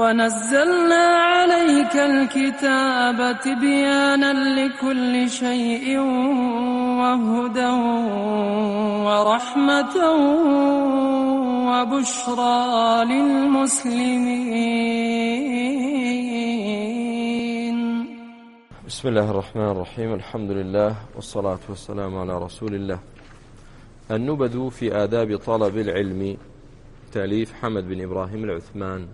ونزلنا عليك الكتاب تبيانا لكل شيء وهدى ورحمة وبشرى للمسلمين بسم الله الرحمن الرحيم الحمد لله والصلاة والسلام على رسول الله النبذ في آداب طلب العلم تأليف حمد بن إبراهيم العثمان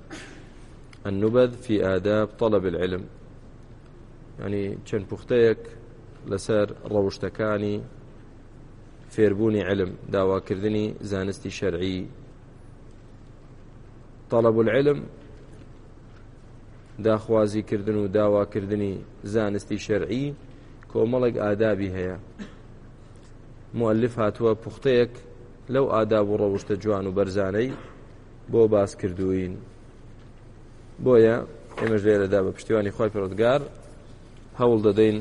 النبذ في آداب طلب العلم يعني چەند پوختەیەک لەسەر ڕەوشتەکانی فێربوونی علم داواکردنی زانستی شەرعی طلب العلم داخوازیکردن و داواکردنی زانستی شەرعی کۆمەڵێک ئادابی هەیە مؤلف هاتووە پوختەیەک لەو ئاداب و ڕەوشتە جوان و بەرزانەی بۆ باس کردوین بۆیە ئێمەش لێرەدا بە پشتیوانی خی پرۆتگار هەوڵ دەدەین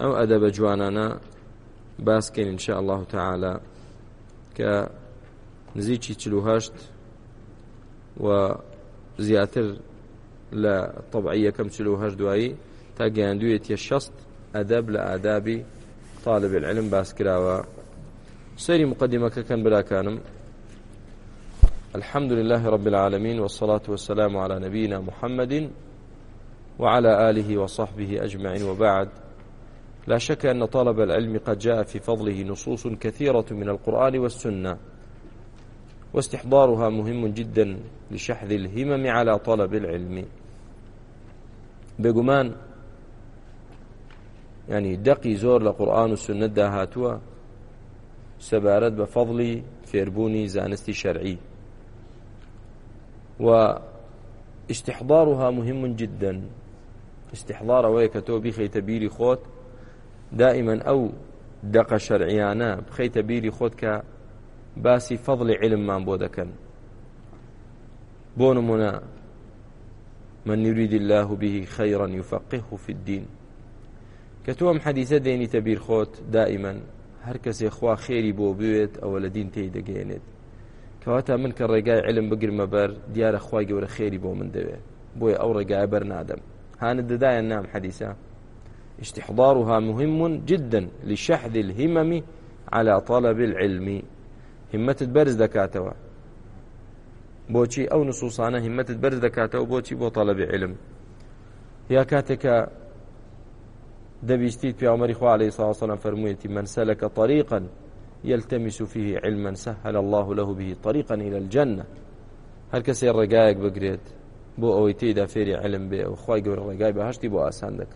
ئەو ئەدە بە جوانانە باسکەین انشاء الله تعالی کە نزیکی چلوهشت و زیاتر لە طبعی یەکەم چلوهش دوایی تا گەیاندوێتە شەست ئەدەب لە ئادابی طالب العلم باس کراوە سەری مقدمەکەکەن براکانم الحمد لله رب العالمين والصلاة والسلام على نبينا محمد وعلى آله وصحبه أجمعين وبعد لا شك أن طلب العلم قد جاء في فضله نصوص كثيرة من القرآن والسنة واستحضارها مهم جدا لشحذ الهمم على طلب العلم بگومان ینی دەقی زۆر لە قورآن و سنت داهاتووە سەبارەت بە فەضلی فێربوونی زانستی شەرعی واستحضارها مهم جدا استحضار ئەوەیە کە تۆ بیخەیتە بیری خۆت دائما ئەو دقە شەرعیانە بخەیتە بیری خۆت کە باسی فەضلی علممان بۆ دەکەن بۆ نمونە من يريد الله به خيرا يفقهه في الدين کە تۆم حەدیثە دێنیتە بیرخۆت دائیمەن هەر کەسێ خوا خێری بۆ بوێت ئەوە لە دین تێی دەگەێنێت کەواتە من کە ڕێگای علم بگرمە بەر دیارە خی گەورە خێری بۆ من دەوێت بۆیە ئەو ڕێگای بەر نادەم هانە دەدایە نام حەدیسە استحضارها مهم جدا لشحذ الهمم على طلب العلم همتت بەرز دەکاتەوە بۆچی ئەو نسوسانە همتت بەرز دەکاتەوە بۆچی بۆ طلبی علم یا کاتێکە دەبیستیت پیامەری خوا عليه ساسەە فەرموویەتی من سەلەکە طریقا يلتمس فيه علما سهل الله له به طريقا إلى الجنة هل كسي الرقايق بقريت بو أوي تيدا فيري علم بي وخواي قول الرقاي بهاشتي بو آساندك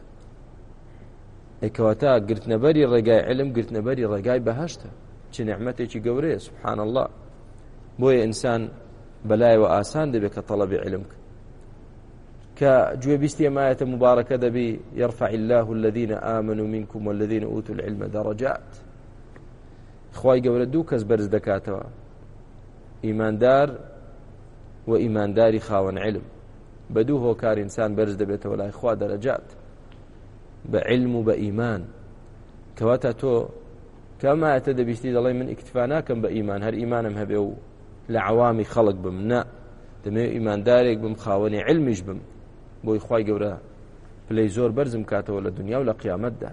ئەکەواتا گرتنەبەری ڕێگای علم گرتنەبەری ڕێگای بەهشتە چ نعممەتێکی گەورەیە سبحان الله بۆیە ئینسان بەلایەوە ئاسان دەبێت کە تەڵەبی علم کە گوێبیستی ئەمایەتە مبارەکە دەبی یرفع الله الذين آمنوا منكم والذين أوتوا العلم درجات خی گەورە دوو کەس بەرز دەکاتەوە ئیماندار و ئیمانداری خاوەن علم بە دوو هۆکار ئینسان بەرز دەبێتەوە لای خوا دەرەجات بە علم و بە ئیمان کەواتە تۆ کەمایەتە دەبیستی دەڵێ من ئیکتفا ناکەم بە ئیمان هەر ئیمانم هەبێ و لە عوامی خەڵک بم نە دەمێ ئیماندارێک بم خاوەنی علمیش بم بۆی خی گەورە پلەی زۆر بەرزم کاتەوە لە دنیا و لە قیامەتدا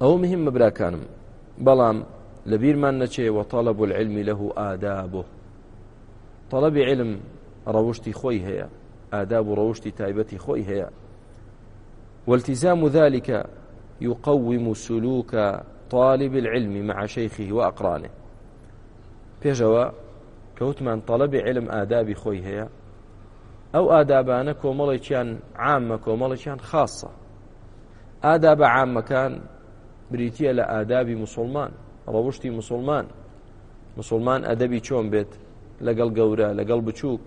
ئەوە مهم مەبراکانم بەڵام لە بیرمان نەچێ وە تەڵە بۆ العلمی لەه ئادا بۆ تەڵەبی علم ڕەوشتی خۆی هەیە ئاداب و ڕەوشتی تایبەتی خۆی هەیە والتزام ذلك يقوم سلوك طالب العلم مع شيخه وأقرانه پێشەوە کەوتمان طلبی علم ئادابی خۆی هەیە ئەو ئادابانە کۆمەڵێکیان عامە کۆمەڵێکیان خاصە ئادابە عامەکان بریتە لە ئادابی مسلمان ڕەوشتی مسلمان مسلمان ئەدەبی چۆن بێت لەگەڵ گەورە لەگەڵ بچووک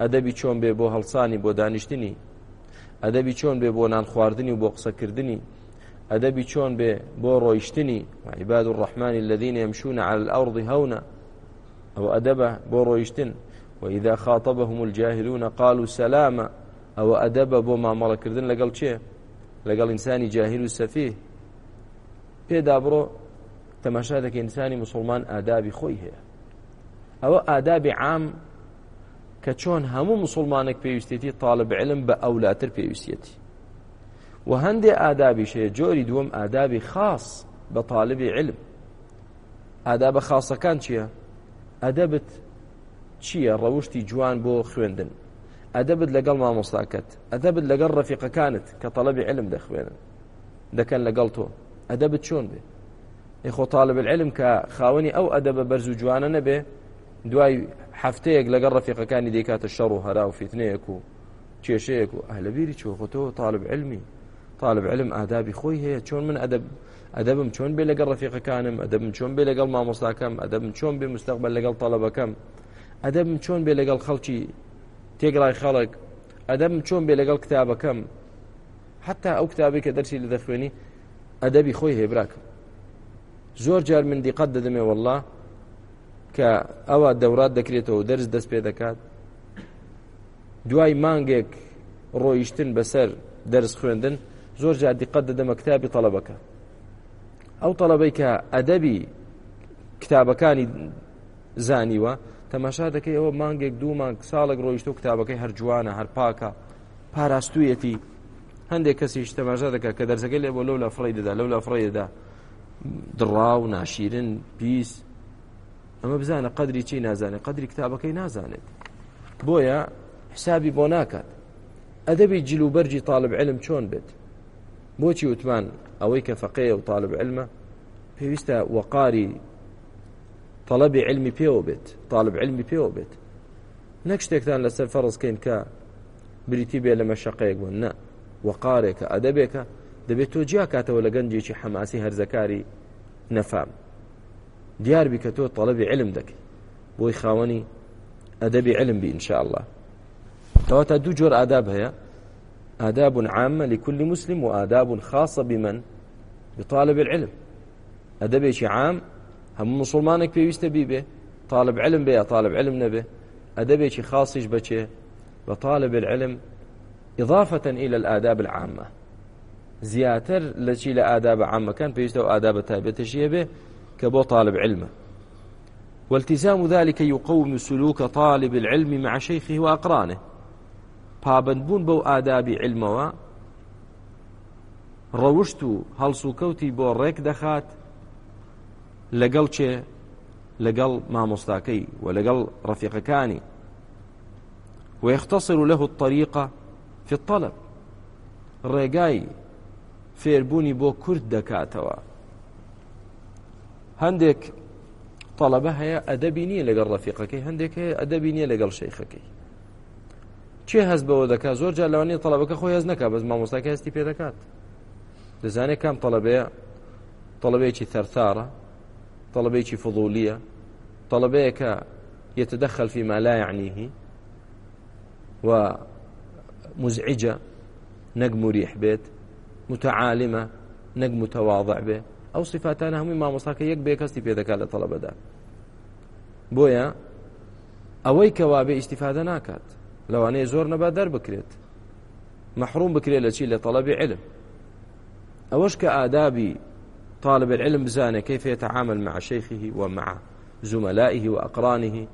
ئەدەبی چۆن بێ بۆ هەڵسانی بۆ دانیشتنی ئەدەبی چۆن بێ بۆ نان خواردنی و بۆ قسەکردنی ئەدەبی چۆن بێ بۆ ڕۆیشتنی عیباد و ڕحمانی الذين يمشون على الأرض هونا ئەو ئەدەبە بۆ ڕۆیشتن وإذا خاطبهم الجاهلون قالوا سلاما ئەو ئەدەبە بۆ مامەڵەکردن لەگەڵ چێ لەگەڵ ئینسانی جاهل و سەفی پێدا بڕۆ تەماشا دەکە ئینسانی مسلمان ئادابی خۆی هەیە ئەوە ئادابی عام کە چۆن هەموو مسلمانێک پێویستێتی تاالب علم بە ئەولاتر پێویستێتی و هەندێ ئادابی شەیە جۆری دووەم ئادابی خاص بە تاالبی علم ئادابە خاصەکان چییە؟ ئەدەبت چییە ڕەوشی جوان بۆ خوێندن ئەدەبت لەگەڵ مامۆستاکەت ئەدەبت لەگەڵ ڕەفیقەکانت کە تەڵەبی علم دەخوێنن دەکەن لەگەڵ تۆ ئەدەبت چۆن بێ ئیخۆ تاالب العلم کە خاوەنی ئەو ئەدەبە بەرز و جوانە نەبێ دوای هەفتەیەک لەگەڵ ڕەفیقەکانی دەیکاتە شەڕ و هەرا و فیتنەیەک و کێشەیەک و ئەهلەبیری چۆخۆتەوە تاالب علمی تاالب علم ئادابی خۆی هەیە چۆن من ئەدەب ئەدەبم چۆن بێ لەگەڵ ڕفیقەکانم ئەدەبم چۆن بێ لەگەڵ مامۆستاکەم ئەدەبم چۆن بێ مستەقبل لەگەڵ تەڵەبەکەم ئەدەبم چۆن بێ لەگەڵ خەڵکی تێگڵای خەڵک ئەدەم چۆن بێ لەگەڵ کتابەکەم حتا ئەو کتابی کە دەرسی لە دەخوێنی ئەدەبی خۆی هێبراکەم زۆر جار من دیقەت دەدەمێ والله کە ئەوە دەورات دەکرێتەوە دەرز دەست پێ دەکات دوای مانگێک ڕۆیشتن بەسەر دەرز خوێندن زۆر جار دیقەت دەدەمە کتابی تەلەبەکە ئەو تەلەبەی کە ئەدەبی کتابەکانی زانیوە تەماشا دەکەی ئەوە مانگێک دوو مانگ ساڵک ڕۆیشتۆ کتابەکەی هەر جوانە هەر پاکە پاراستویەتی هەندێک کەسیش تەماشا دەکە کە دەرزەکەی لێ بۆ لەو لە فڕی دەدا لەو لە فڕێدا دڕاو ناشیرن پیس ئەمە بزانە قدری چی نازانێت قدری کتابەکەی نازانێت بۆیە حسابی بۆ ناکات ئەدەبی جلوبەرجی تاالب علم چۆن بێت بۆچی وتمان ئەوەی کە فەقەیە و تاالب علمە پێویستە وەقاری تەڵەبی علمی پێوە بێت تاالب علمی پێوە بێت نەک شتێکتان لەسەر فەڕزکەین کە بریتی بێ لە مەشەقەیەک بوون نە وەقارێکە ئەدەبێکە دەبێت تۆ جیا کاتەوە لە گەنجێکی حەماسی هەرزەکاری نەفام دیار بیکە تۆ تەڵەبی علم دەکەی بۆی خاوەنی ئەدەبی علم بی انشاءله تەواتە دوو جۆر ئاداب هەیە آداب عامة لكل مسلم وآداب خاصة بمن بطالب العلم أدبي عام هەموو مسلمانێک پێویستە بیبێ طالب علم بێ یا طالب علم نەبێ ئەدەبێکی خاصیش بچێ بە طالب العلم إضافة إلى الآداب العامة زیاتر لە چی لە ئاداب عامەکان پێویستە و ئادابە تایبەتەشیە بێ کە بۆ طالب علمە والتزام ذلك يقوم سلوك طالب العلم مع شيخه وأقرانه پابندبوون بەو ئادابی علمەوە ڕەوشت و هەڵسوکەوتی بۆ ڕێک دەخات لەگەڵ چێ لەگەڵ مامۆستاکەی و لەگەڵ ڕەفیقەکانی ويختصر له الطريقة في الطلب ڕێگای فێربوونی بۆ کورد دەکاتەوە هەندێک تەڵەبە هەیە ئەدەبی نییە لەگەڵ ڕەفیقەکەی هەندێک هەیە ئەدەبی نییە لەگەڵ شەیخەکەی چێ هەست بەوە دەکات زۆر جا لەوانەیە تەڵەبەکە خۆی هەز نکات بەس مامۆستاکە هەستی پێ دەکات دەزانێت کام تەڵەبەیە تەڵەبەیەکی تەرتارە طلبەیەکی فضولیە طلبەیە کە يتدخل فيما لا يعنيه ومزعجة نق مريح بيت متعالمة نق متواضع به أو صفاتان هم ما مصاك يك بيك استي في ذكاء طلبة دا بويا أوي كوابي استفادة ناكات لو أنا زور نبا در بكريت محروم بكريت لشي لطلب علم أوش كآدابي طالب العلم بزانێ كيف يتعامل مع شيخه ومع زملائه وأقرانه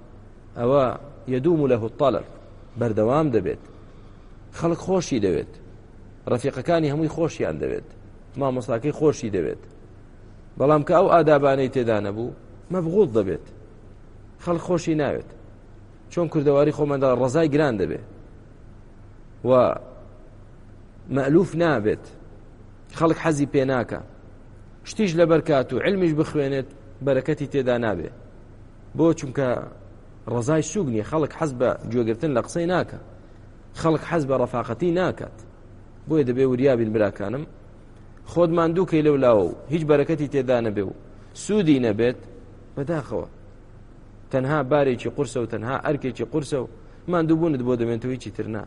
أو يدوم له الطلب بەردەوام دەبێت خەڵک خۆشی دەوێت ڕەفیقەکانی هەمووی خۆشیان دەوێت مامۆستاکەی خۆشی دەوێت بەڵام کە ئەو ئادابانەی تێدا نەبوو مەبغوڵ دەبێت خەڵ خۆشی ناوێت چۆن کوردەواری خۆمەدا ڕزای گران دەبێت و مەلوف نابێت خەڵک حەزی پێ ناکە شتیش لە بەرکات و علمیش بخوێنێت بەرەکەتی تێدا نابێ بۆ چونکە ڕزای سوگنی خەڵک حەز بە جوێگرتن لە قسەی ناکە خەڵک حەز بە ڕەفاقەتی ناکات بۆیە دەبێ وریابین براکانم خۆدمان دووکەی لەو لاوە و هیچ بەرەکەتی تێدا نەبێ و سوودی نەبێت بەداخەوە تەنها بارێکی قورسە و تەنها ئەرکێکی قورسە و مادووبوونت بۆ دەمێنێتەوە هیچی تر نا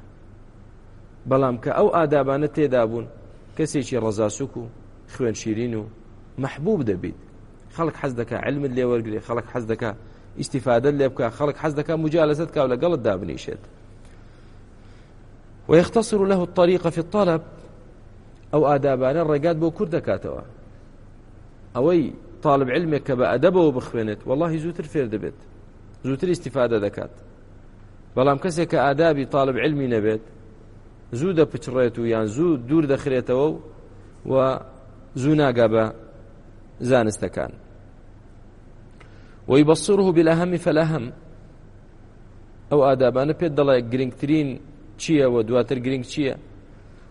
بەڵام کە ئەو ئادابانە تێدا بوون کەسێکی ڕزاسوک و خوێن شیرین و محبوب دەبیت خەڵک حەز دەکە علمت لێ وەرگێ خەڵک حەز دەکە ئیسیفادە لێ بکە خەڵک حەز دەکە مجالەزت کاو لەگەڵت دابنیشێت ويختصر له الطريقة في الطلب أو آدابان الرقاد بو كرد كاتوا أوي طالب علمك كبا أدبه بخوينت والله زوتر فير دبت زوتر استفادة دكات بەڵام کەسێک کە ئادابی تاالب علمی نەبێت زوو دەپچڕێت و یان زوو دوور دەخرێتەوە و زوو ناگا بە زانستەکان وی بەسوڕه بلا هەمی فەلەهەم ئەو ئادابانە پێت دەڵێ گرنگترین چییە و دواتر گرنگ چییە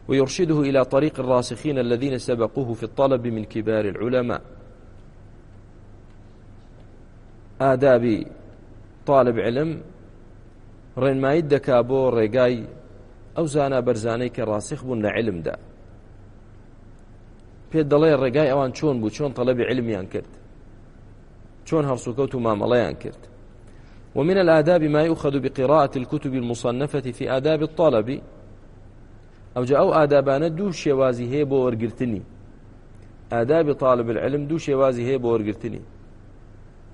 ويرشده إلى طريق الراسخين الذين سبقوه في الطلب من كبار العلماء آدابي طالب علم ڕێنمایی دەکا بۆ ڕێگای ئەو زانە بەرزانەی کە ڕاسخ بوون لە علمدا پێ دەڵێ ڕێگای ئەوان چۆن بوو چۆن تەلەبی علمیان کرد چۆن هەڵسوکەوت و مامەڵەیان کرد ومن الآداب ما يؤخذ بقراءة الكتب المصنفة في آداب الطلب أو جاءوا آدابان دو شوازي هي بو ورقرتني آداب طالب العلم دو شوازي هي بو ورقرتني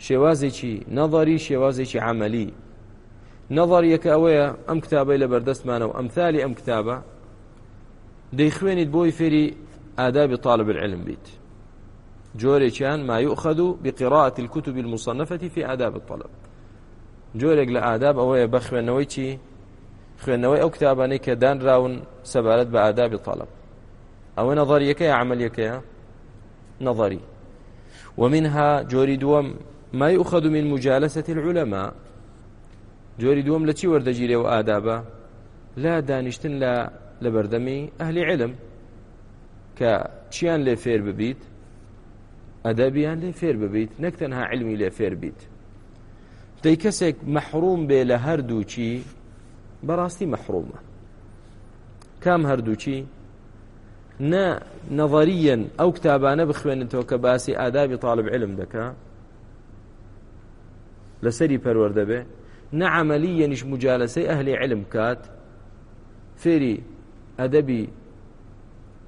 شێوازێکی شي نظری شێوازێکی عملی نظریەکە ئەوەیە ئەم کتابی لە بەردەستمانە و ئەمثالی ئەم کتابە دەیخوێنیت بۆی فێری آداب طالب العلم بيت جوري كان ما يؤخذ بقراءة الكتب المصنفة في آداب الطلب جورێک لە ئاداب ئەوەیە بە خوێندنەوەی چی خوێندنەوەی ئەو کتابانەی کە دانراون سەبارەت بە ئادابی تەڵب ئەوە نەظریەکەی عملیەکەیە نظري ومنها جۆری دووەم ما يؤخذ من مجالسة العلماء جۆری دووەم لە چی وەردەگیرێ و ئادابە لا دانیشتن لە لەبەردەمی ئەهلی علم کە چیان لێ فێر ببیت ئەدەبیان لێ فێر ببیت نەک تەنها علمی لێ فێر بیت دەی کەسێک مەحروم بێ لە هەردووچی بەڕاستی مەحرومە کام هەردووچی نە نەڤەریەن ئەو کتابانە بخوێنێتەوە کە باسی ئادابی تاالب علم دەکا لەسەری پەروەەردەبێ نەعملی یەنیش مجالەسەی ئەهلی علم کات فێری ئەدەبی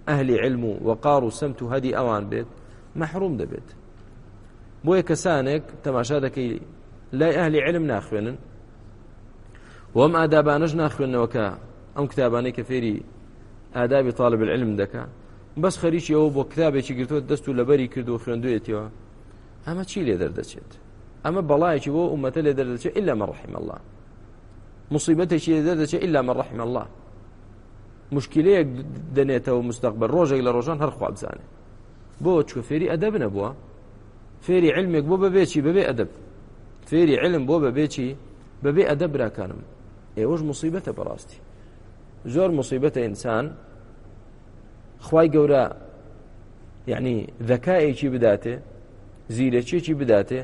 ئەهلی علم و وەقار و سمت و هەدی ئەوان بێت مەحروم دەبێت بۆیە کەسانێک تەماشا دەکەی لای ئەهلی علم ناخوێنن وەم ئادابانەش ناخوێنەوەکە ئەم کتابانەی کە فێری ئادابی طالب العلم دەکا بەس خەریکی ئەوە بۆ کتابێکی گرتووە دەست و لەبەری کرد و خوێندوێتەوە ئەمە چی لێ دەردەچێت ئەمە بەڵایەکی بۆ عومەتە لێ دەردەچێت ئللا مەڕحیم الله مصیبەتێکی لێ دەردەچێت ئللا مەڕحیم الله مشکلەیەک دەنێتەوە مستەقبل ڕۆژێک لە ڕۆژان هەرخوا بزانێ بۆ چکە فێری ئەدەب نەبووە فێری علمێک بۆ بەبێکی بەبێ ئەدەب فێری علم بۆ بەبێکی بەبێ ئەدە براکانم ئێوەش مصیبەتە بەڕاستی زۆر مصیبەتە ئینسان خی گەورە یعنی ذکایەکی بداتێ زیرەچێکی بداتێ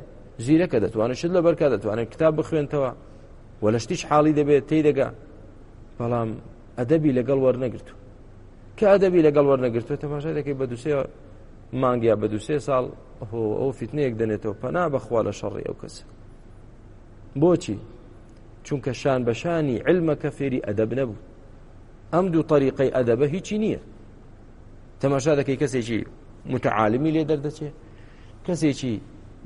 زیرەکە دەتوانێت شت لە بەرکە دەتوانێت کتاب بخوێنتەوە وە لە شتیش حاڵی دەبێت تێدەگا بەڵام ئەدەبی لەگەڵ وەرنەگرتو کە ئەدەبی لەگەڵ وەرنەگرتو تەماشا دەکەی بە دووسێ مانگیا بە دووسێ ساڵ ئەو فیتنەیەک دەنێتەوە پەنا بەخوا لە شەڕی ئەو کەس بۆچی چونکە شان بەشانی علمەکە فێری ئەدەب نەبوو ئەم دوو طریقی ئەدەبە هیچی نییە تەماشا دەکەی کەسێکی متعاالمی لێ دەردەچێ کەسێکی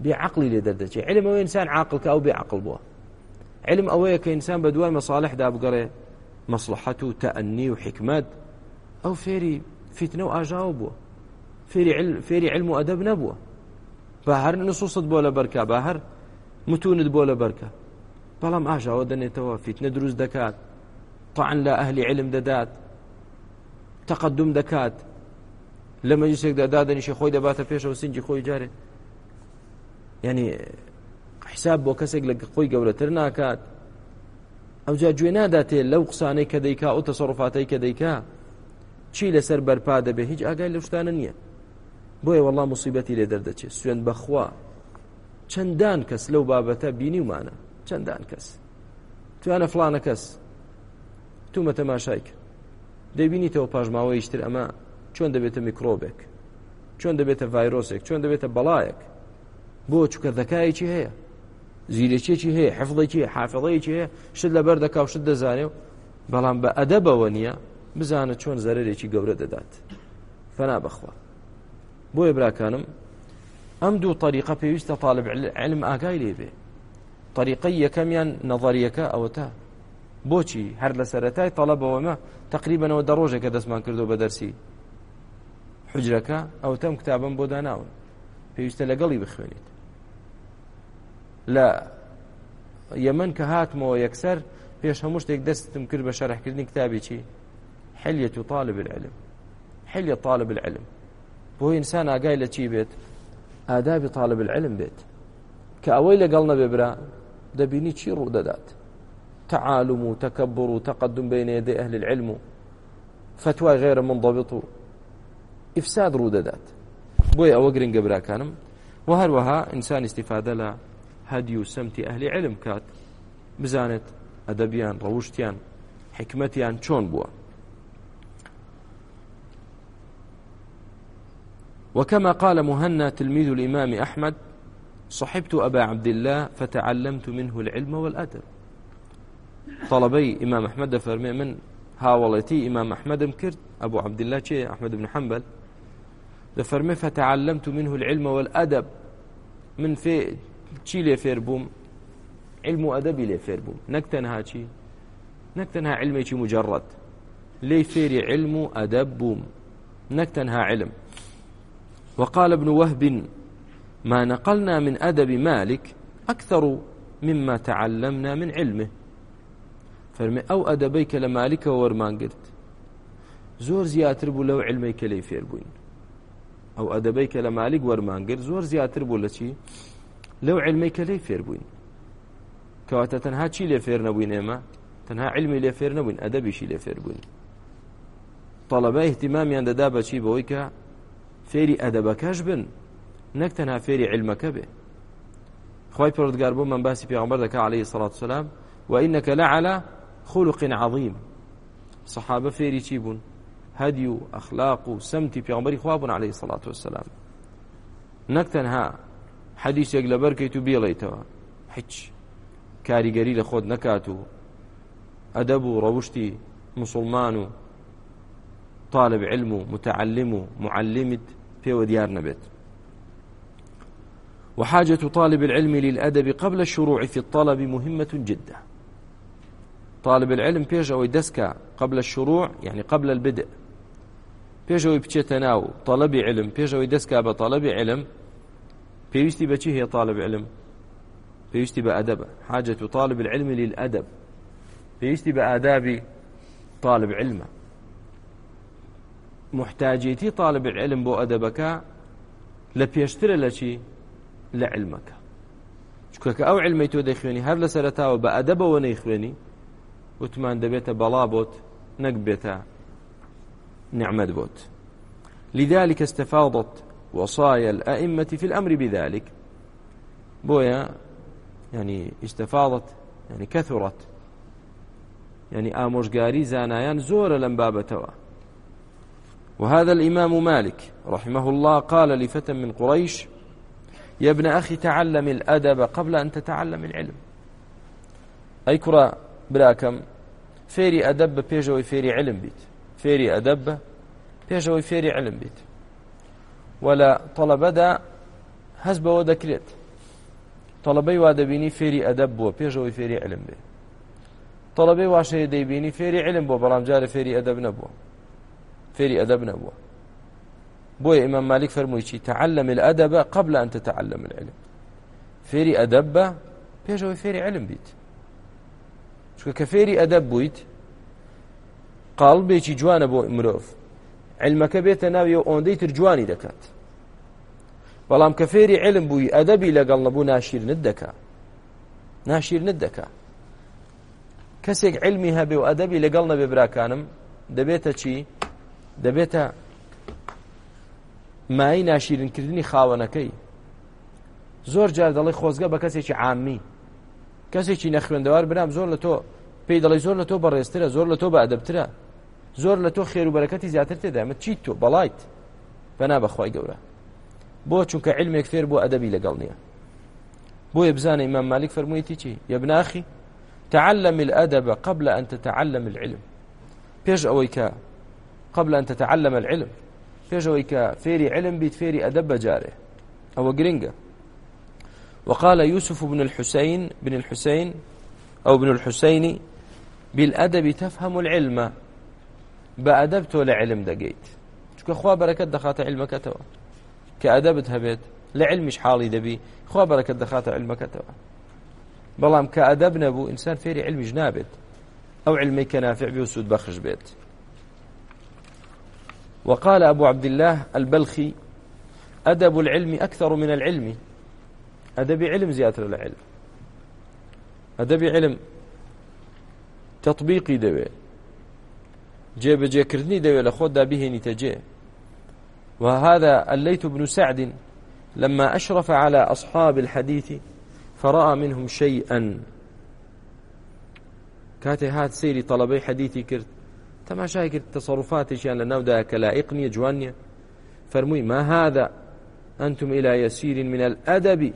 بێعقلی لێ دەردەچێت علم ئەوە ئینسان عقل کە ئەو بێعقل بووە علم ئەوەیە کە ئینسان بە دوای مەساالح دابگەڕێ مەسلحەت و تەئەنی و حکمت ئەو فێری فیتنە و ئاژاو بووە فێری علم و ئەدەب نەبووە بە هەر نسوست بۆ لە بەرکە بە هەر متونت بۆ لە بەرکە بەڵام ئاژاوە دەنێتەوە فیتنە دروست دەکات طعن لە ئەهلی علم دەدات تەقدم دەکات لە مەجلسێکدا دادەنیشی خۆی دەباتە پێشەوە سنجی خۆی جارێ ینی حساب بۆ کەسێک لە خۆی گەورەتر ناکات ئەوجا گوێ ناداتێ لەو قسانەی کە دەیکا ئەو تەسەڕفاتی کە دەیکا چی لەسەر بەرپا دەبێ هیچ ئاگای لە شتانە نییە بۆیە وەڵام مصیبەتی لێ دەردەچێت سوێن بەخوا چەندان کەس لەو بابەتە بینیمانە چەندان کەس توانە فلانە کەس تومە تەماشای کرد دەبینیتەوە پاژماوەی شتر ئەمە چۆن دەبێتە میکرۆبێک چۆن دەبێتە ڤایرۆسێک چۆن دەبێتە بەڵایەک بۆ چووکە دەکایەکی هەیە زیرەچێکی هەیە حفڵێکی حافڵەیەکی هەیە شت لە بەر دەکاو شت دەزانێ و بەڵام بە ئەدەبەوە نییە بزانە چۆن زەرێکی گەورە دەدات فەنا بەخوا بۆیە براکانم ئەم دوو طریقە پێویستە تاالب علم ئاگای لێبێ طریقی یەکەمیان نەظریەکە ئەوە تا بۆچی هەر لە سەتای تەڵەبەوەمە تقریبنەوە دە ڕۆژێکە دەستمان کردو بە دەرسی حجرەکە ئەوتەم کتابم بۆ داناون پێویستە لەگەڵی بخوێنیت لە یەمن کە هاتمەوە یەکسەر پێش هەموو شتێک دەستم کرد بە شەرحکردنی کتابێکی حلیەت و طالب العلم حلیە طالب العلم بۆ ئینسان ئاگای لە چی بێت ئادابی طالب العلم بێت کە ئەوەی لەگەڵ نەبێ برا دەبینی چی ڕوو دەدات تعالم و تەکەبڕ و تەقدم بین یدی ئەهل العلم و فتوای غێرە منضبط و ئیفساد ڕوو دەدات بۆی ئەوە گرنگە براکانم و هەروەها ئینسان استیفادە لە هەدی و سمتی ئەهلی علم کات بزانێت ئەدەبیان ڕەوشتیان حکمەتیان چۆن بووە وكما قال مهنا تلميذ الإمام أحمد صحبت أبا عبد الله فتعلمت منه العلم والأدب طلبي إمام أحمد فرمي من هاوڵەتی ئیمام ئەحمەدم کرد ئەبوو عبدله چێ ئەحمد بن حەمبل دەفەرمێ فتەعلمت منه العلم والأدب من فێ چی لێ فێر بووم علم و ئەدەبی لێ فێر بووم نەک تەنها چی نەک تەنها علمێکی مجرڕەت لێ فێری علم و ئەدەب بووم نەک تەنها علم وقال ابن وهب ما نقلنا من أدب مالك أكثر مما تعلمنا من علمه فەرمی ئەو ئەدەبەی کە لە مالیکەوە وەرمان گرت زۆر زیاتر بوو لەو علمەی کە لی فێر بووین ئەو ئەدەبەی کە لە مالیک وەرمانگر زۆر زیاتر بوو لە چی لەو علمی کە لی فێر بووین کەواتە تەنها چی لێ فێر نەبووین ئێمە تەنها علمی لێ فێر نەبووین ئەدەبیشی لێ فێر بووین تەڵەبە احتیمامیان دەدا بەچی بەوەی کە فێری ئەدەبەکەش بن نەک تەنها فێری علمەکە بێ خی پرۆردگار بۆ من باسی پێغمبەر دەکە عليه سڵات سلام وإنك لعلى خلق عظيم صحابة فێری چی بوون هەدی و ئەخلاق و سمتی پێغمبەری خوا بوون عليه سڵات وسلام نەک تەنها حەدیسێک لە بەرکەیت و بێڵیتەوە هیچ کاریگەری لە خۆت نەکات و ئەدەب و ڕەوشتی مسلمان و طالب علم و متعلم و معلمت پێوە دیار نەبێت وحاجة طالب العلم للأدب قبل الشروع في الطلب مهمة جدا طالب العلم بيش أو دسكا قبل الشروع يعني قبل البدء بيش أو بتشتناو طلب علم بيش أو دسكا بطلب علم پێویستی بەچی هەیە طالب علم پێویستی بە ئەدەبە حاجەت و طالب العلم للأدب پێویستی بە ئادابی طالب علمە محتاجێتی طالب العلم بۆ ئەدەبەکە لە پێشترە لە چی لە علمەکە چکە کە ئەو علمی تۆ دەخوێنی هەر لە سەرتاوە بە ئەدەبەوە نەیخوێنی وتمان دەبێتە بەڵا بۆت نەک بێتە نعمد بۆت لذلك استفاضت وصايا الأئمة في الأمر بذلك بويا يعني استفاضت يعني كثرت يعني آموشقاري زانايان زورا لم بابتوا وهذا الإمام مالك رحمه الله قال لفتى من قريش يا ابن أخي تعلم الأدب قبل أن تتعلم العلم أي كرة براكم فيري أدب بيجوي فيري علم بيت فيري أدب بيجوي فيري علم بيت و لە تەڵەبەدا هەست بەوە دەکرێت تەڵەبەی وا دەبینی فێری ئەدەب بووە پێشەوەی فێری علم بێ تەڵەبەی واشەیە دەیبینی فێری علم بۆ بەڵام جارە فێری ئەدەب نەبووە فێری ئەدەب نەبووە بۆیە ئیمام مالک فەرمووی چی تعلم الأدب قبل أن تتعلم العلم فێری ئەدەب بە پێشەوەی فێری علم بیت چکە کە فێری ئەدەب بوویت قالبێکی جوانە بۆ مرۆڤ علمەکە بێتە ناوی و ئۆندەی تر جوانی دەکات بەڵام کە فێری علم بووی ئەدەبی لەگەڵ نەبوو ناشیرنت دەکا ناشیرنت دەکا کەسێک علمی هەبێ و ئەدەبی لەگەڵ نەبێ براکانم دەبێتە چی دەبێتە مای ناشیرنکردنی خاوەنەکەی زۆر جار دەڵی خۆزگە بە کەسێکی عامی کەسێکی نەخوێندەوار برام زۆر لە تۆ پێی دەڵی زۆر لە تۆ بەڕێسترە زۆر لە تۆ بە ئەدەبترە زۆر لە تۆ خێروبەرەکەتی زیاتر تێدامە چیت تۆ بەڵیت بەنا بەخوای گەورە بۆ چونکە علمێک فێر بۆ ئەدەبی لەگەڵ نییە بۆ یە بزانە ئیمان مالک فەرموویەتی چی یەبناخی تعلم الأدب قبل أن تتعلم العلم بيج أويك قبل أن تتعلم العلم بيج أويك فيري علم بيت فيري أدب جاره أو جرينجا وقال يوسف بن الحسين بن الحسين أو بن الحسين بالأدب تفهم العلم بە ئەدەب تۆ لە علم دەگەیت چکە خوا بەرەکەت دەخاتە علمەکەتەوە کە ئەدەبت هەبێت لە علمیش حاڵی دەبی خوا بەرەکەت دەخاتە علمەکەتەوە بەڵام کە ئەدەب نەبوو ئینسان فێری علمیش نابێت ئەو علمی کە نافعبی و سوود بەخش بێت وقال أبو عبد الله البلخي أدب العلم أكثر من العلم أدب علم زيادة العلم أدب علم تطبيقي دوي جێبەجێکردنی دەوێت لە خۆتدا بهێنیتە جێ وهذا الليث بن سعد لما أشرف على أصحاب الحديث فرأى منهم شيئا كاتي هات سيري طلبي حديثي كرت تماشاي كرت تصرفاتي شان لناو دا كلائقني جوانيا فرموي ما هذا أنتم إلى يسير من الأدب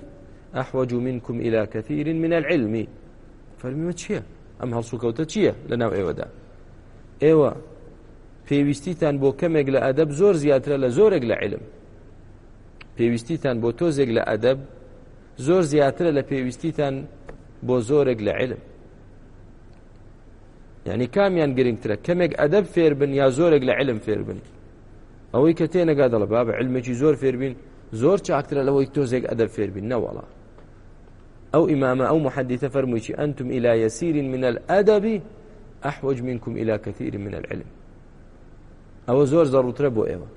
أحوج منكم إلى كثير من العلم فرمي ما تشيه أم هل سكوتة تشيه لناو إيوه دا ئێوە پێویستیتان بۆ کەمێک لە ئەدەب زۆر زیاترە لە زۆرێک لە علم پێویستیتان بۆ تۆزێک لە ئەدەب زۆر زیاترە لە پێویستیتان بۆ زۆرێک لە علم یعنی کامیان گرنگترە کەمێک ئەدەب فێربن یا زۆرێک لە علم فێربن ئەوەی کە تێنەگا دەڵە بابە علمێکی زۆر فێربین زۆر چاکترە لەوەی تۆزێک ئەدەب فێربین نەوەڵە ئەو ئیمامە ئەو محەدیتە فەرموویی ئەنتم ئیلا یەسیرین منە ئەدەبی ئەحوەج منكم إلى كثير من العلم ئەوە زۆر زەڕوترە بۆ ئێوە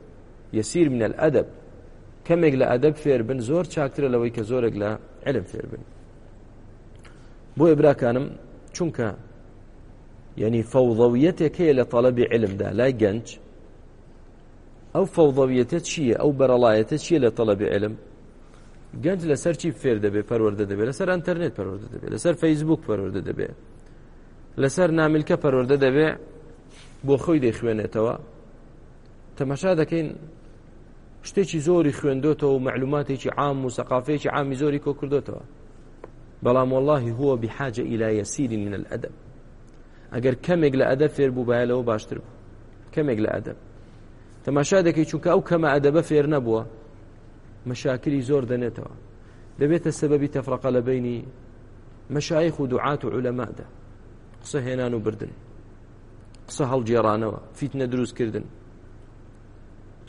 يسير من الأدب کەمێک لە ئەدەب فێربن زۆر چاکترە لەوەی کە زۆرێک لە علم فێربن بۆ ئێبراکانم چونکە یعنی فەوضەویەتێک هەیە لە تەڵەبی علمدا لای گەنج ئەو فەوضەویەتە چییە ئەو بەرەڵایەتە چییە لە تەڵەبی علم گەنج لەسەر چی فێر دەبێت پەروەەردە دەبێت لەسەر ئەتەرنێت پەروەەردە دەبێت لەسەر فەیسبوک پەروەەردە دەبێت لەسەر نامیلکە پەروەردە دەبێ بۆ خۆی دەیخوێنێتەوە تەمەشا دەکەین شتێکی زۆری خوێندۆتەوە و معلوماتێکی عام و سەقافەیەکی عامی زۆری کۆ کردوتەوە بەڵام واللهی هو بحاجة إلى يسير من الأدب ئەگەر کەمێک لە ئەدە فێر بوو باەلەوە باشتر بوو کەمێک لە ئەدەب تەماشا دەکەی چونکە ئەو کەمە ئەدەبە فێر نەبووە مەشاکری زۆر دەنێتەوە دەبێتە سەبەبی تەفرەقە لە بینی مەشایخ و دوعات و علەمادا قسە هێنان و بردن قسە هەڵگێڕانەوە فیتنە دروستکردن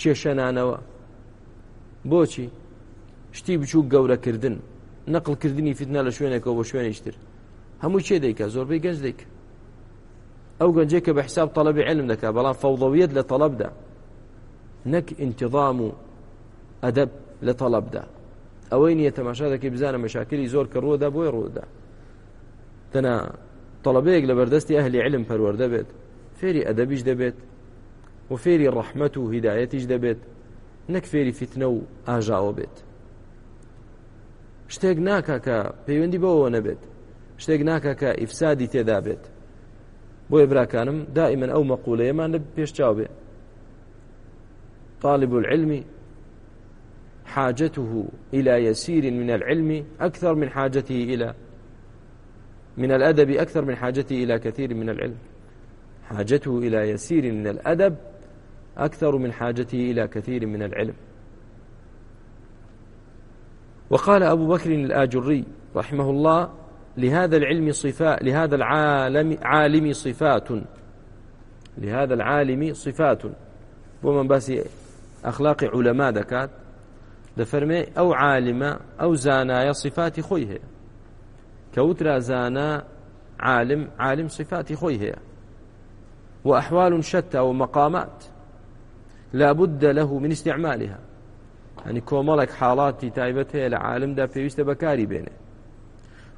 کێشەنانەوە بۆچی شتی بچوو گەورەکردن نەقلکردنی فیتنا لە شوێنێکەوە بۆ شوێنیشتر هەموو چێ دەیکە زۆربەی گەنج دەیک ئەو گەنجێک کە بە حساب تەلەبی علم دەکا بەڵام فەوضەویت لە تەلەبدا نەک انتظام و ئەدەب لە تەلەبدا ئەوەی نیە تەماشا دەکەی بزانە مەشاکری زۆر کە ڕووەدا بۆی ڕوودا تەنا طلبەیەک لە بەردەستی ئەهلی علم پەروەەردە بێت فێری ئەدەبیش دەبێت و فێری ڕەحمەت و هیدایەتیش دەبێت نەک فێری فیتنە و ئاژاوە بێت شتێک ناکە کە پەیوەندی بەوەوە نەبێت شتێک ناکە کە ئیفسادی تێدا بێت بۆ ێبراکانم دائیمەن ئەو مەقولەیەمان لە پێشچاو بێ طالب العلم حاجته إلى يسير من العلم أكثر من حاجته إلى من الأدب أكثر من حاجته إلى كثير من العلم حاجته إلى يسير من الأدب أكثر من حاجته إلى كثير من العلم وقال أبو بكر الآجري رحمه الله لهذا العلم صفاء لهذا العالم عالم صفات لهذا العالم صفات ومن بس أخلاق علماء دكات دفرمي أو عالمة أو زانايا صفات خويه کەوترا زانە عالم عالم صفاتی خۆی هەیە وأحوال شتى ومقامات لا بد له من استعمالها يعني كومالك حالاتي تايبتها لعالم دا في بكاري بينه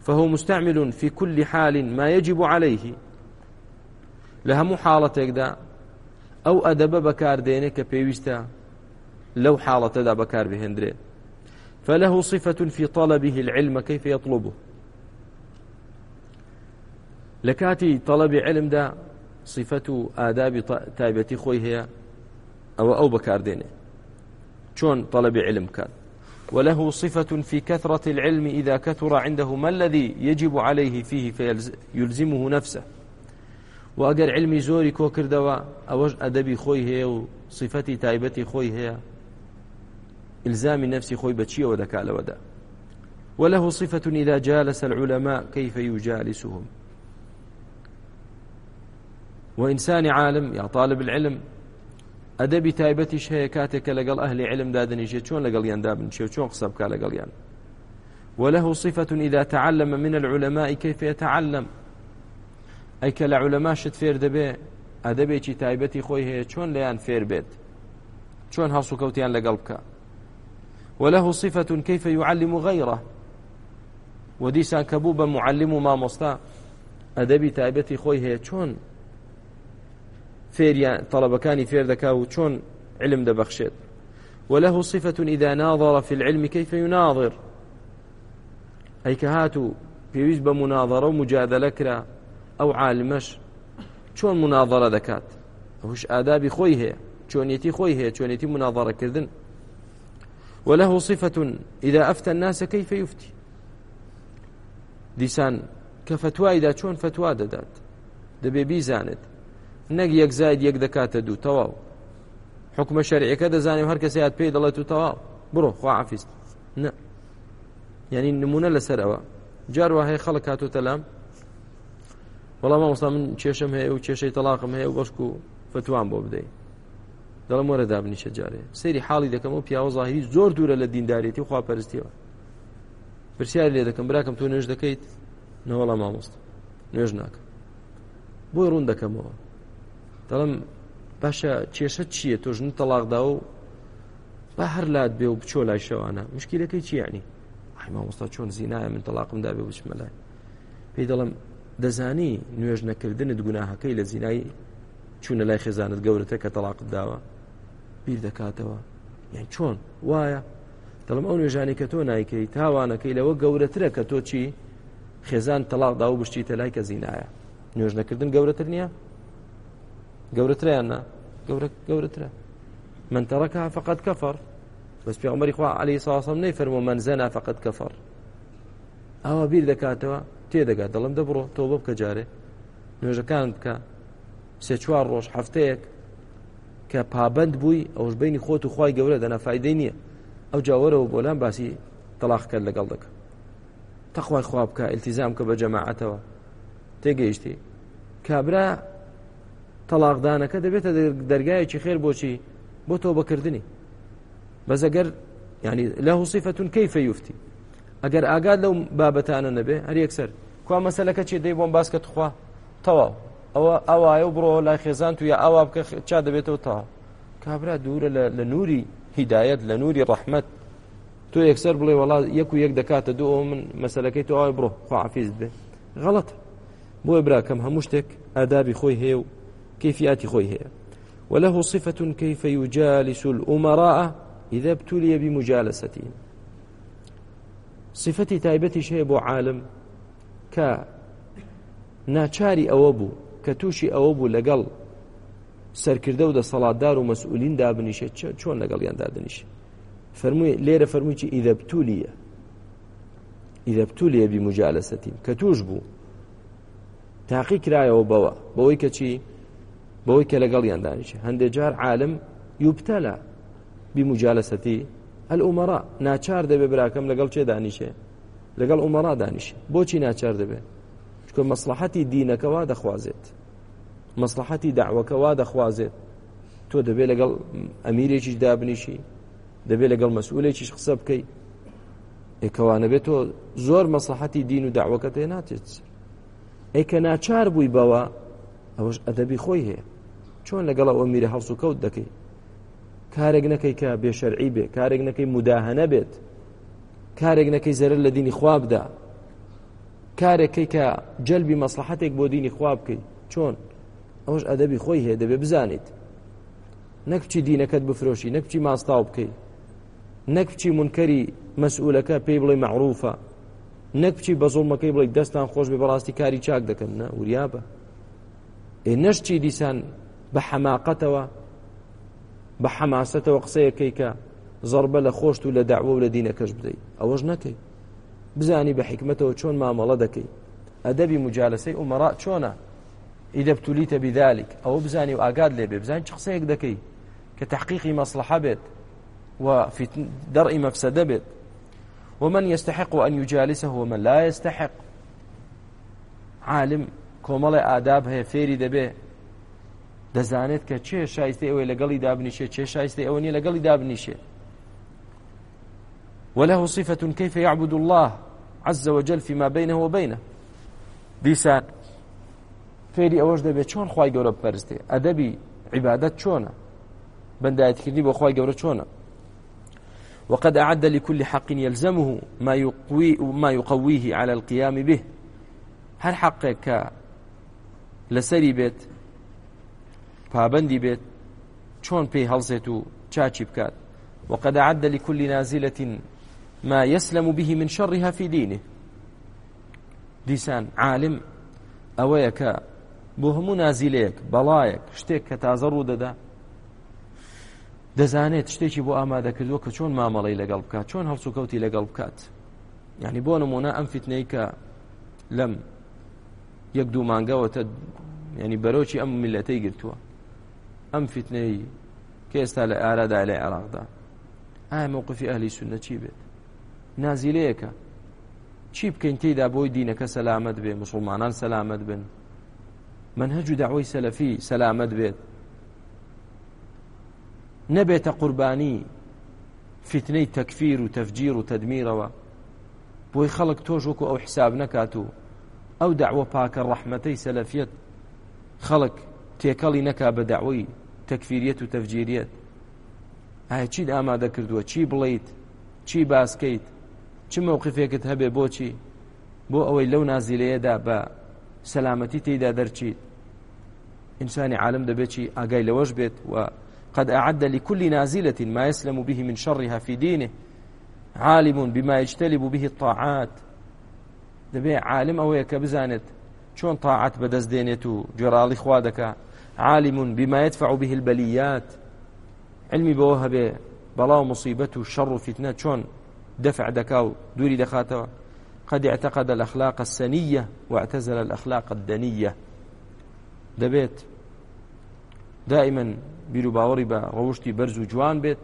فهو مستعمل في كل حال ما يجب عليه لهم حالتك دا أو أدب بكار دينك بيوستا لو حالة دا بكار بهندري فله صفة في طلبه العلم كيف يطلبه لە کاتی تەڵەبی علمدا سیفەت و ئادابی تایبەتی خۆی هەیە ئەوە ئەو بەکاردێنێ چۆن طلب علم كان وله صفة في كثرة العلم إذا كثر عنده ما الذي يجب عليه فيه فيلزمه نفسه وأجر علمي زوري كو كردوا أوج أدبي خوي هي وصفتي تايبتي خوي هي إلزام نفسي خوي بتشي ودكال ودا وله صفة إذا جالس العلماء كيف يجالسهم وإنسانی عالم یا طالب العلم ئەدەبی تایبەتیش هەیە کاتێککە لەگەڵ ئەهلی علم دادنیژێ چۆن لەگەڵیان دابن چێ چۆن قسە بکە لەگەڵیان وله صفة إذا تعلم من العلماء كيف يتعلم أي كلا علماء شت فير دبي أدبي شي تايبتي خوي هي شون ليان فير بيت شون هاسو كوتيان لقلبك وله صفة كيف يعلم غيره وديسان كبوبا معلم ما مصتا أدبي تايبتي خوي هي شون فێریان تەڵەبەکانی فێر دەکا و چۆن علم دەبەخشێت وله صفة إذا ناظر في العلم كيف يناظر أي كهاتو پێویست بە مناظرە و مجادلە کرا ئەو عالمەش چۆن مناظرە دەکات هوش ئادابی خۆی هەیە چۆنیەتی خۆی هەیە چۆنیەتی مناظرەکردن وله صفة إذا أفتى الناس كيف يفتي دیسان کە فتوایدا چۆن فتوا دەدات دەبێ بیزانێت نەک یەک زاید یەک دەکاتە دوو تەواو حکومە شەرعەکە دەزانیم هەر کەسیات پێی دەڵێت و تەواو بڕۆ خواعافیست نه یعنی نمونە لەسەر ئەوە جاروا هەیە خەڵک کاتۆتە لام وەڵام مامۆستا من کێشم هەیە و کێشەی تەلاقم هەیە و بەشک و فتوان بۆ بدەیت دەڵم وەرە دابنیشە جارێ سەیری حاڵی دەکەم و پیاوە زاهری زۆر دوورە لە دینداریەتی و خواپەرستیەوە پرسیار لێ دەکەم براکەم تۆ نوێژ دەکەیت نەوەڵام مامۆستا نوێژ ناکەم بۆی ڕوون دەکەمەوە دەڵم باشە کێشە چییە تۆژن تەلاقدا و بە هەر لات بێ و بچۆ لای شەوانە مشکلەکەی چیانی ئایمامۆستا چۆن زینایە من تەلاقمدا بێ بچمە لای پێی دەڵم دەزانی نوێژ نەکردنت گوناهەکەی لە زینایی چوونە لای خێزانت گەورەتە کە تەلاقت داوە بیر دەکاتەوە یان چۆن وایە دەڵم ئەو نوێژانی کە تۆ نایکەی تاوانەکەی لەوە گەورەترە کە تۆ چی خێزان تەلاقدا و بشتی تەلای کە زینایە نوێژ نەکردن گەورەتر نییە گەورەتریان نا گەورەترە من تركها فقد كفر بس في عمر خوا عليه الصلاه والسلام نيفرمو من زنا فقد كفر ئەوە بیر دەکاتەوە تێدەگات دەڵم دەبڕۆ تۆ بۆ بکە جارێ نوێژەکان بکە سێ چوار ڕۆژ هەفتەیەک کە پابند بووی ئەوش بینی خۆت و خی گەورە دەنەفاایدەی نییە ئەو جاوەرەوە بۆلان باسی تەلاخکە لەگەڵ دەکە تەخوای خواب بکە التیزام کە بە جەماعەتەوە تێگەیشتی کابرا تەلاقدانەکە دەبێتە دەرگایەکی خێر بۆچی بۆ تۆ بەکردنی بەزەگەر ینی لە حوسیفەتون کەی فەیوفتی ئەگەر ئاگاد لەو بابەتانە نەبێ هەر یەکسەر کو مەسلەکە چی دەی بۆم باس کە تخوا تەواو ئەوە ئەوایە و بڕۆ لای خێزان تو یا ئاوا بکە چا دەبێتەوە تا کابرا دوورە لە نووری هیدایەت لە نووری ڕەحمت تۆ یەکسەر بڵێ وڵا یەک و یەک دەکاتە دوو من مەسلەکەی تۆ ئاوای بڕۆ خواعافیز بێ غەڵەت بۆی براکەم هەموو شتێک ئادابی خۆی هەیە و كيفيات خويه وله صفة كيف يجالس الأمراء إذا ابتلي بمجالستهم صفتي تایبەتی شەیە بۆ عالم کە ناچاری ئەوە بوو کە تووشی ئەوە بوو لەگەڵ سەرکردە و دەسەڵاتدار و مەسئولین دابنیشە چۆن لەگەڵیان دادنیش فەرمووی لێرە فەرمووی ئیدەبتولیە ئیدەبتولیە بی مجالەسەتیم کە توش بوو تاقی کرایەوە بەوە بەوەی کە چی بەوەی کە لەگەڵیان دانیشە هەندێک جار عالم یوبتەلا بمجالەسەتی ئەل ئومەرا ناچار دەبێ براکەم لەگەڵ چێ دانیشێ لەگەڵ ئومەرا دانیشێ بۆچی ناچار دەبێ چکە مەسلحەتی دینەکەوا دەخوازێت مەسلحەتی داعوەکەوا دەخوازێت تۆ دەبێ لەگەڵ ئەمیرێکیش دابنیشی دەبێ لەگەڵ مەسئولێکیش قسە بکەیت ئێکەوانە بێت تۆ زۆر مەسلحەتی دین و داعوەکە تێ ناتێت ئەیکە ناچار بووی بەوە ئەوەش ئەدەبی خۆی هەیە چۆن لەگەڵ ئەوە میرە هەڵس و کەوت دەکەی کارێک نەکەی کە بێشەرعی بێ کارێک نەکەی مداهەنە بێت کارێک نەکەی زەرر لە دینی خوابدا کارێکی کە جەلبی مەسلحەتێک بۆ دینی خواب بکەی چۆن ئەوش ئەدەبی خۆی هەیە دەبێ بزانیت نەک بچی دینەکەت بفرۆشی نەک بچی ماستاو بکەی نەک بچی منکەری مەسئولەکە پێی بڵێ مەعروفە نەک بچی بە زوڵمەکەی بڵێ دەستان خۆش بێ بەڕاستی کاری چاک دەکەن نە وریابە ئێ نەشتی دیسان بە حەماقەتەوە بە حەماسەتەوە قسەیەکەی کە زەربە لە خۆشت و لە داوە و لە دینەکەش بدەیت ئەوەش نەکەی بزانی بە حکمتەوە چۆن مامەڵە دەکەی ئەدەبی مجالسەی ئومەڕ چۆنە ئیدەبتولیتە بیدالك ئەو بزانی و ئاگاد لێ بێ بزان چ قسەیەک دەکەی کە تحقیقی مەسلحە بێت و دەڕئی مەفسەدە بێت ومن يستحق أن يجالسه ومن لا يستحق عالم کۆمەڵی ئاداب هەیە فێری دەبێ دەزانێت کە چێ شایستی ئەوەی لەگەڵی دابنیشێ چێ شایستی ئەوە نیە لەگەڵی دابنیشێ وله صفة كيف يعبد الله عز وجل فيما بينه وبينه دیسان فێری ئەوەش دەبێت چۆن خی گەورە پەرستێ ئەدەبی عیبادەت چۆنە بەندایەتکردی بۆ خی گەورە چۆنە وقد أعد لكل حق يلزمه ما يقوي ما يقويه على القيام به هل حقك لسري بيت پابندی بێت چۆن پێی هەڵزێت و چاچی بکات وقد عد لكل نازلة ما يسلم به من شرها في دينه دیسان عالم ئەوەیە کە بۆ هەموو نازیلەیەک بەڵایەک شتێک کە تازە ڕوو دەدا دەزانێت شتێکی بۆ ئامادەکردووە کە چۆن مامەڵی لەگەڵ بکات چۆن هەڵسوکەوتی لەگەڵ بکات یعنی بۆ نمونە ئەم فتنەی کە لەم یەک دوو مانگەوە ینی بەرەوکی ئەم ملەتەی گرتووە ئەم فتنەی کە ئێستا لە ئارادا لە عێراقدا ئایا مووقفی ئەهلی سونە چی بێت نازیلەیەەکە چی بکەین تێدا بۆی دینەکە سەلامت بێ مسلمانان سەلامت بن من هەج و داوای سەلەفی سەلامت بێت نەبێتە قوربانی فتنەی تەکفیر و تەفجیر و تدمیرەوە بۆی خەڵک تۆش وەکو ئەو حساب نەکات و ئەو داوە پاکە ڕەحمەتەی سەلەفیت خەڵک تێکەڵی نەکا بە داوەی تەکفیریەت و تەفجیریەت ئایا چی ئامادە کردووە چی بڵیت چی باسکەیت چ مەوقفێکت هەبێ بۆچی بۆ ئەوەی لەو نازیلەیەدا بە سەلامەتی تێدا دەرچیت ئینسانی عالم دەبێت چی ئاگای لەوەش بێت و قد أعد لكل نازلة ما يسلم به من شرها في دينه عالم بما يجتلب به الطاعات دەبێ عالم ئەوەیە کە بزانێت چۆن تاعات بەدەست دێنێت و جێراڵی خوا دەکە عالم بما يدفع به البليات علمی بەوە هەبێ بەڵاو مصیبەت و شەڕ و فتنە چۆن دەفع دەکا و دووری دەخاتەوە قد اعتقد الأخلاق السنية واعتزل الأخلاق الدنية دەبێت دائما بیر و باوەڕی بە ڕەوشی بەرز و جوان بێت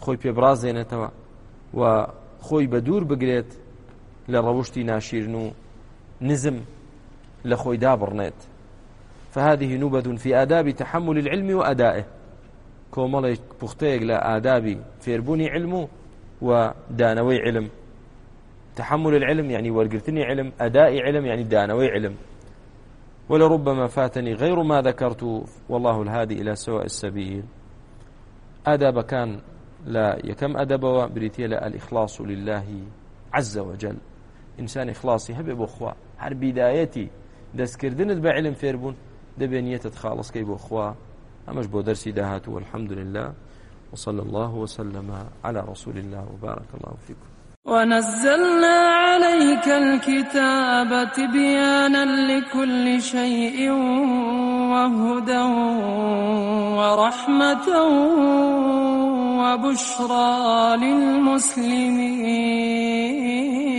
خۆی پێبرازێنێتەوە و خۆی بە دوور بگرێت لە ڕەوشی ناشیرن و نزم لە خۆی دابڕنێت فهذه نوبة في آداب تحمل العلم وأدائه كومالي بختيق لآداب فيربوني علم ودانوي علم تحمل العلم يعني ورقرتني علم أداء علم يعني دانوي علم ولربما فاتني غير ما ذكرت والله الهادي إلى سواء السبيل آداب كان لا يكم أدبوا بريتيلا الإخلاص لله عز وجل إنسان إخلاصي هبه بخوا هر بدايتي دەستکردنت بە علم فێربوون دەبێنیەتت خاڵسکەی بۆ خوا ئەمەش بۆ دەرسی داهات و الحمد لله وصلى الله وسلم على رسول الله وبارك الله فيكم ونزلنا عليك الكتاب تبيانا لكل شيء وهدى ورحمة وبشرى للمسلمين